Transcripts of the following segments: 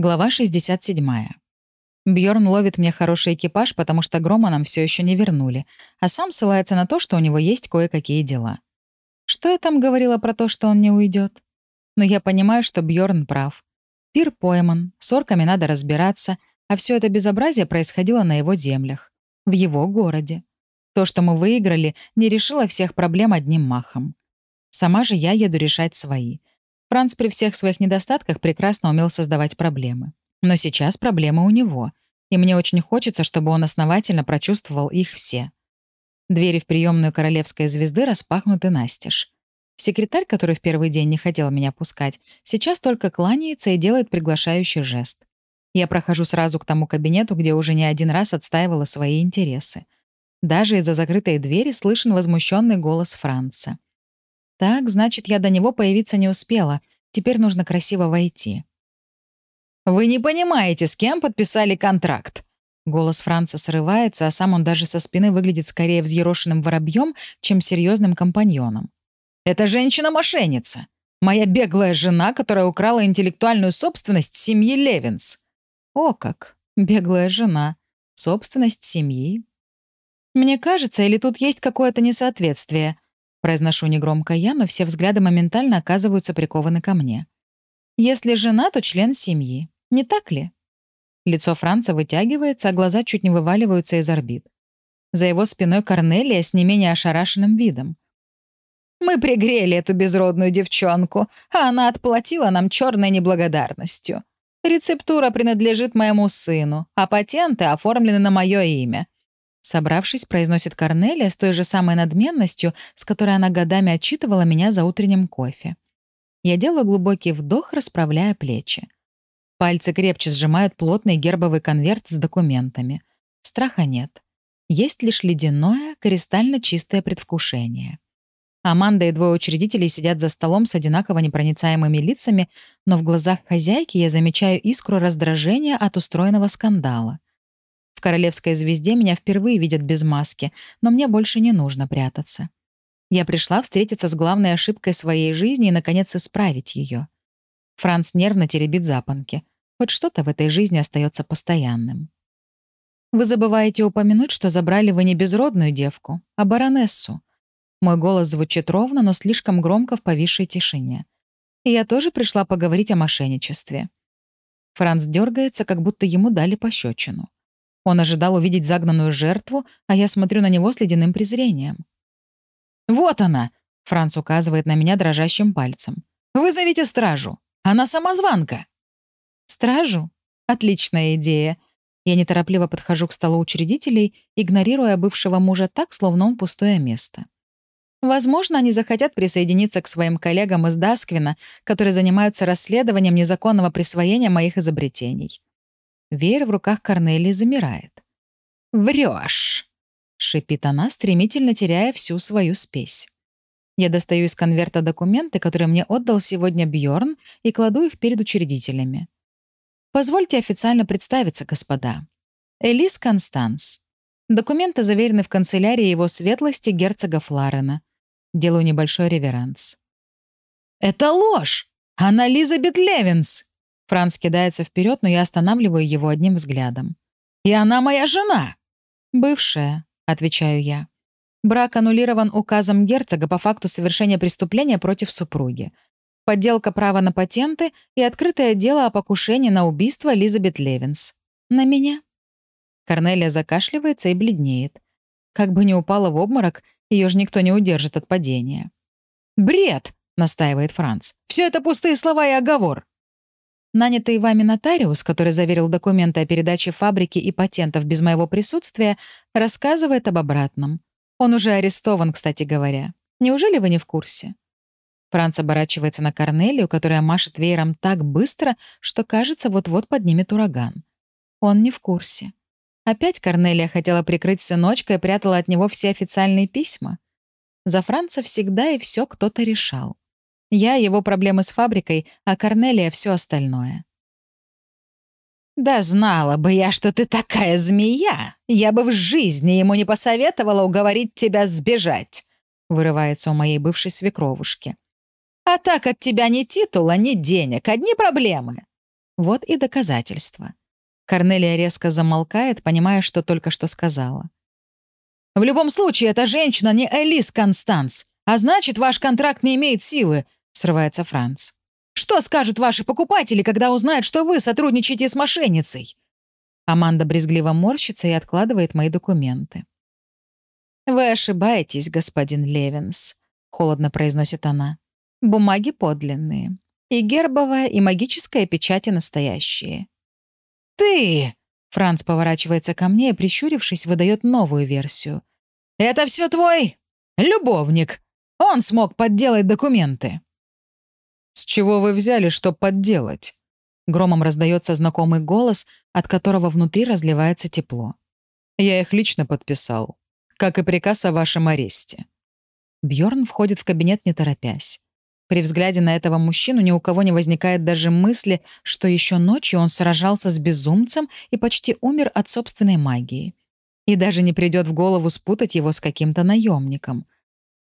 Глава 67. Бьорн ловит мне хороший экипаж, потому что Грома нам все еще не вернули, а сам ссылается на то, что у него есть кое-какие дела. Что я там говорила про то, что он не уйдет? Но я понимаю, что Бьорн прав. Пир пойман, с орками надо разбираться, а все это безобразие происходило на его землях, в его городе. То, что мы выиграли, не решило всех проблем одним махом. Сама же я еду решать свои — Франц при всех своих недостатках прекрасно умел создавать проблемы. Но сейчас проблемы у него, и мне очень хочется, чтобы он основательно прочувствовал их все. Двери в приемную королевской звезды распахнуты настежь. Секретарь, который в первый день не хотел меня пускать, сейчас только кланяется и делает приглашающий жест. Я прохожу сразу к тому кабинету, где уже не один раз отстаивала свои интересы. Даже из-за закрытой двери слышен возмущенный голос Франца. Так, значит, я до него появиться не успела. Теперь нужно красиво войти. «Вы не понимаете, с кем подписали контракт?» Голос Франца срывается, а сам он даже со спины выглядит скорее взъерошенным воробьем, чем серьезным компаньоном. «Это женщина-мошенница. Моя беглая жена, которая украла интеллектуальную собственность семьи Левинс». «О как! Беглая жена. Собственность семьи. Мне кажется, или тут есть какое-то несоответствие?» Произношу негромко я, но все взгляды моментально оказываются прикованы ко мне. Если жена, то член семьи. Не так ли? Лицо Франца вытягивается, а глаза чуть не вываливаются из орбит. За его спиной Корнелия с не менее ошарашенным видом. «Мы пригрели эту безродную девчонку, а она отплатила нам черной неблагодарностью. Рецептура принадлежит моему сыну, а патенты оформлены на мое имя. Собравшись, произносит Корнелия с той же самой надменностью, с которой она годами отчитывала меня за утренним кофе. Я делаю глубокий вдох, расправляя плечи. Пальцы крепче сжимают плотный гербовый конверт с документами. Страха нет. Есть лишь ледяное, кристально чистое предвкушение. Аманда и двое учредителей сидят за столом с одинаково непроницаемыми лицами, но в глазах хозяйки я замечаю искру раздражения от устроенного скандала. В королевской звезде меня впервые видят без маски, но мне больше не нужно прятаться. Я пришла встретиться с главной ошибкой своей жизни и, наконец, исправить ее. Франц нервно теребит запонки. Хоть что-то в этой жизни остается постоянным. Вы забываете упомянуть, что забрали вы не безродную девку, а баронессу. Мой голос звучит ровно, но слишком громко в повисшей тишине. И я тоже пришла поговорить о мошенничестве. Франц дергается, как будто ему дали пощечину. Он ожидал увидеть загнанную жертву, а я смотрю на него с ледяным презрением. «Вот она!» — Франц указывает на меня дрожащим пальцем. «Вызовите стражу! Она самозванка!» «Стражу? Отличная идея!» Я неторопливо подхожу к столу учредителей, игнорируя бывшего мужа так, словно он пустое место. Возможно, они захотят присоединиться к своим коллегам из Дасквина, которые занимаются расследованием незаконного присвоения моих изобретений. Веер в руках Корнелии замирает. «Врёшь!» — шипит она, стремительно теряя всю свою спесь. Я достаю из конверта документы, которые мне отдал сегодня Бьорн, и кладу их перед учредителями. Позвольте официально представиться, господа. Элис Констанс. Документы заверены в канцелярии его светлости герцога Фларена. Делаю небольшой реверанс. «Это ложь! Она Лизабет Левинс!» Франц кидается вперед, но я останавливаю его одним взглядом. «И она моя жена!» «Бывшая», — отвечаю я. Брак аннулирован указом герцога по факту совершения преступления против супруги. Подделка права на патенты и открытое дело о покушении на убийство Элизабет Левинс. На меня. Корнелия закашливается и бледнеет. Как бы не упала в обморок, ее же никто не удержит от падения. «Бред!» — настаивает Франц. «Все это пустые слова и оговор. Нанятый вами нотариус, который заверил документы о передаче фабрики и патентов без моего присутствия, рассказывает об обратном. Он уже арестован, кстати говоря. Неужели вы не в курсе? Франц оборачивается на Корнелию, которая машет веером так быстро, что, кажется, вот-вот поднимет ураган. Он не в курсе. Опять Корнелия хотела прикрыть сыночка и прятала от него все официальные письма. За Франца всегда и все кто-то решал. Я — его проблемы с фабрикой, а Корнелия — все остальное. «Да знала бы я, что ты такая змея! Я бы в жизни ему не посоветовала уговорить тебя сбежать!» — вырывается у моей бывшей свекровушки. «А так от тебя ни титула, ни денег, одни проблемы. Вот и доказательство. Корнелия резко замолкает, понимая, что только что сказала. «В любом случае, эта женщина не Элис Констанс, а значит, ваш контракт не имеет силы», — срывается Франц. «Что скажут ваши покупатели, когда узнают, что вы сотрудничаете с мошенницей?» Аманда брезгливо морщится и откладывает мои документы. «Вы ошибаетесь, господин Левинс», — холодно произносит она. «Бумаги подлинные. И гербовая, и магическая печати настоящие». «Ты!» — Франц поворачивается ко мне и, прищурившись, выдает новую версию. «Это все твой любовник. Он смог подделать документы». «С чего вы взяли, что подделать?» Громом раздается знакомый голос, от которого внутри разливается тепло. «Я их лично подписал как и приказ о вашем аресте». Бьорн входит в кабинет, не торопясь. При взгляде на этого мужчину ни у кого не возникает даже мысли, что еще ночью он сражался с безумцем и почти умер от собственной магии. И даже не придет в голову спутать его с каким-то наемником.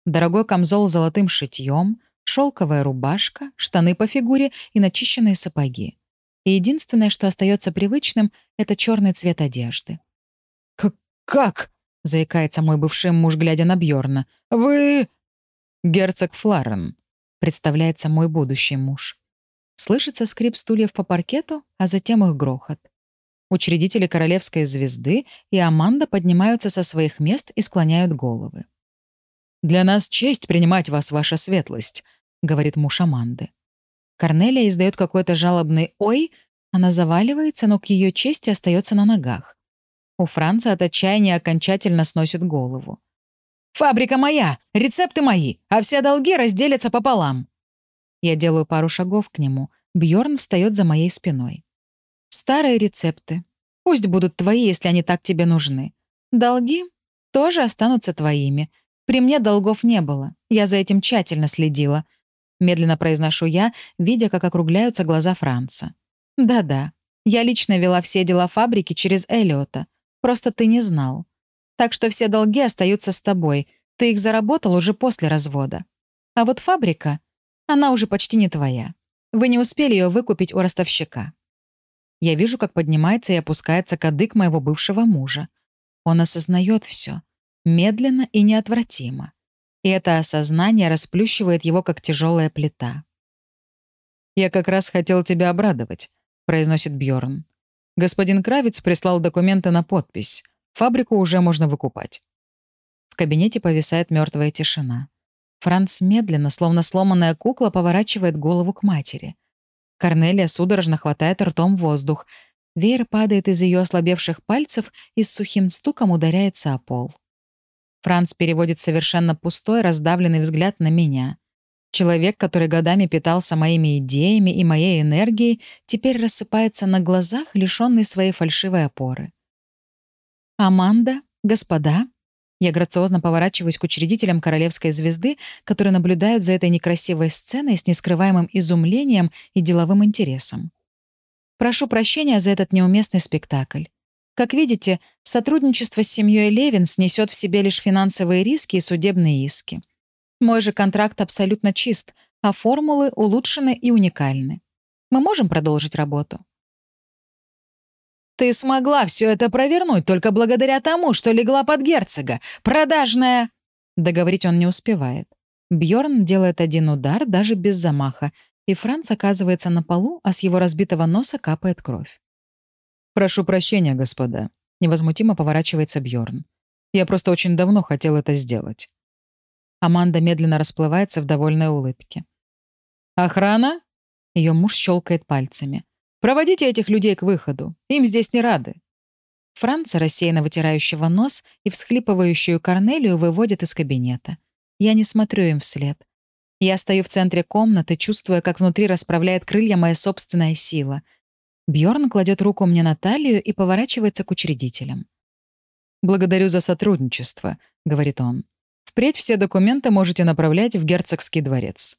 Дорогой камзол с золотым шитьем, шелковая рубашка, штаны по фигуре и начищенные сапоги. И единственное, что остается привычным, это черный цвет одежды. «Как?» заикается мой бывший муж, глядя на Бьорна. «Вы...» «Герцог Фларен», — представляется мой будущий муж. Слышится скрип стульев по паркету, а затем их грохот. Учредители королевской звезды и Аманда поднимаются со своих мест и склоняют головы. «Для нас честь принимать вас, ваша светлость», — говорит муж Аманды. Корнелия издает какой-то жалобный «Ой», она заваливается, но к ее чести остается на ногах. У Франца от отчаяния окончательно сносит голову. «Фабрика моя, рецепты мои, а все долги разделятся пополам». Я делаю пару шагов к нему. Бьорн встает за моей спиной. «Старые рецепты. Пусть будут твои, если они так тебе нужны. Долги тоже останутся твоими. При мне долгов не было. Я за этим тщательно следила». Медленно произношу я, видя, как округляются глаза Франца. «Да-да, я лично вела все дела фабрики через Эллиота. Просто ты не знал. Так что все долги остаются с тобой. Ты их заработал уже после развода. А вот фабрика, она уже почти не твоя. Вы не успели ее выкупить у ростовщика. Я вижу, как поднимается и опускается кадык моего бывшего мужа. Он осознает все, медленно и неотвратимо. И это осознание расплющивает его, как тяжелая плита. «Я как раз хотел тебя обрадовать», — произносит Бьорн. Господин Кравец прислал документы на подпись. Фабрику уже можно выкупать. В кабинете повисает мертвая тишина. Франц медленно, словно сломанная кукла, поворачивает голову к матери. Корнелия судорожно хватает ртом воздух. Веер падает из ее ослабевших пальцев и с сухим стуком ударяется о пол. Франц переводит совершенно пустой, раздавленный взгляд на меня. Человек, который годами питался моими идеями и моей энергией, теперь рассыпается на глазах, лишённый своей фальшивой опоры. «Аманда, господа», я грациозно поворачиваюсь к учредителям Королевской звезды, которые наблюдают за этой некрасивой сценой с нескрываемым изумлением и деловым интересом. Прошу прощения за этот неуместный спектакль. Как видите, сотрудничество с семьей Левинс несет в себе лишь финансовые риски и судебные иски. Мой же контракт абсолютно чист, а формулы улучшены и уникальны. Мы можем продолжить работу. «Ты смогла все это провернуть только благодаря тому, что легла под герцога. Продажная...» Договорить он не успевает. Бьорн делает один удар, даже без замаха, и Франц оказывается на полу, а с его разбитого носа капает кровь. «Прошу прощения, господа», — невозмутимо поворачивается Бьорн. «Я просто очень давно хотел это сделать». Аманда медленно расплывается в довольной улыбке. «Охрана?» Ее муж щелкает пальцами. «Проводите этих людей к выходу. Им здесь не рады». Франца, рассеянно вытирающего нос, и всхлипывающую Корнелию выводят из кабинета. Я не смотрю им вслед. Я стою в центре комнаты, чувствуя, как внутри расправляет крылья моя собственная сила. Бьорн кладет руку мне на талию и поворачивается к учредителям. «Благодарю за сотрудничество», — говорит он. Впредь все документы можете направлять в герцогский дворец.